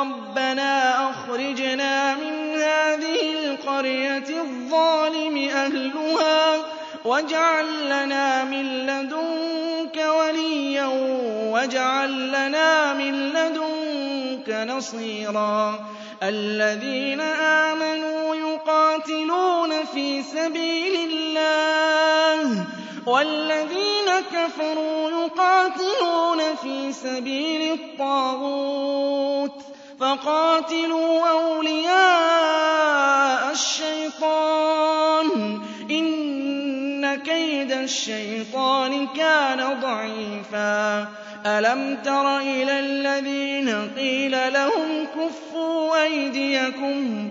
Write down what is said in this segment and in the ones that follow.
رَبَّنَا أَخْرِجْنَا مِنْ هَٰذِهِ الْقَرْيَةِ الظَّالِمِ أَهْلُهَا وَاجْعَل لَّنَا مِن لَّدُنكَ وَلِيًّا وَاجْعَل لَّنَا مِن لَّدُنكَ نَصِيرًا الَّذِينَ آمَنُوا يُقَاتِلُونَ فِي سَبِيلِ اللَّهِ وَالَّذِينَ كَفَرُوا يُقَاتِلُونَ فِي سَبِيلِ الطَّاغُوتِ فَقَاتِلُوا أَوْلِيَاءَ الشَّيْطَانِ ۖ. إِنَّ كَيْدَ الشَّيْطَانِ كَانَ ضَعِيفًا. أَلَمْ تَرَ إِلَى الَّذِينَ قِيلَ لَهُمْ كُفُّوا أَيْدِيَكُمْ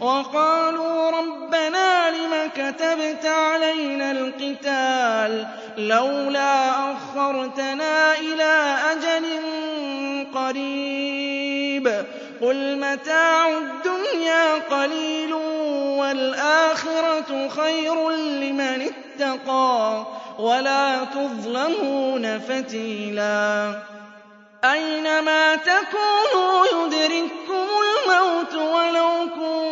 وقالوا ربنا لم كتبت علينا القتال لولا أخرتنا إلى أجل قريب قل متاع الدنيا قليل والآخرة خير لمن اتقى ولا تظلمون فتيلا أينما تكونوا يدرككم الموت ولو كنتم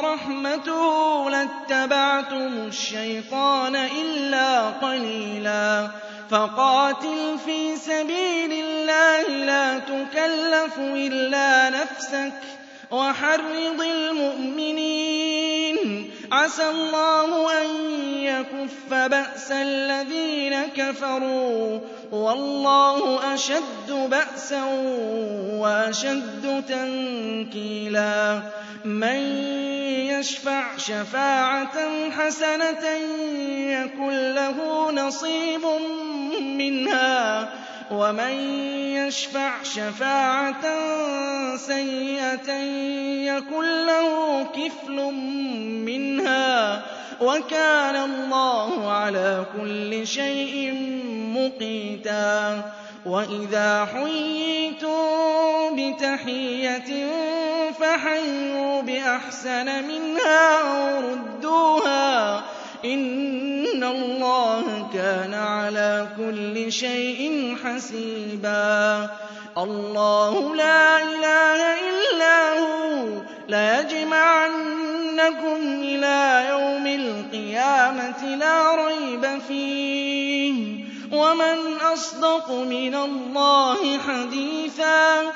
وَرَحْمَتُهُ لَاتَّبَعْتُمُ الشَّيْطَانَ إِلَّا قَلِيلًا فَقَاتِلْ فِي سَبِيلِ اللَّهِ لَا تُكَلَّفُ إِلَّا نَفْسَكَ وَحَرِّضِ الْمُؤْمِنِينَ عَسَى اللَّهُ أَن يَكُفَّ بَأْسَ الَّذِينَ كَفَرُوا وَاللَّهُ أَشَدُّ بَأْسًا وَأَشَدُّ تَنكِيلًا مَن يَشْفَعْ شَفَاعَةً حَسَنَةً يَكُن لَّهُ نَصِيبٌ مِّنْهَا وَمَن يَشْفَعْ شَفَاعَةً سَيِّئَةً يَكُن لَّهُ كِفْلٌ مِّنْهَا وَكَانَ اللَّهُ عَلَىٰ كُلِّ شَيْءٍ مُّقِيتًا وَإِذَا حُيِّيتُم بِتَحِيَّةٍ فَحَيُّوا بِأَحْسَنَ مِنْهَا أَوْ رُدُّوهَا ۗ إِنَّ اللَّهَ كَانَ عَلَىٰ كُلِّ شَيْءٍ حَسِيبًا اللَّهُ لَا إِلَٰهَ إِلَّا هُوَ ۖ لَيَجْمَعَنَّكُمْ إِلَىٰ يَوْمِ الْقِيَامَةِ لَا رَيْبَ فِيهِ. وَمَنْ أَصْدَقُ مِنَ اللَّهِ حَدِيثًا.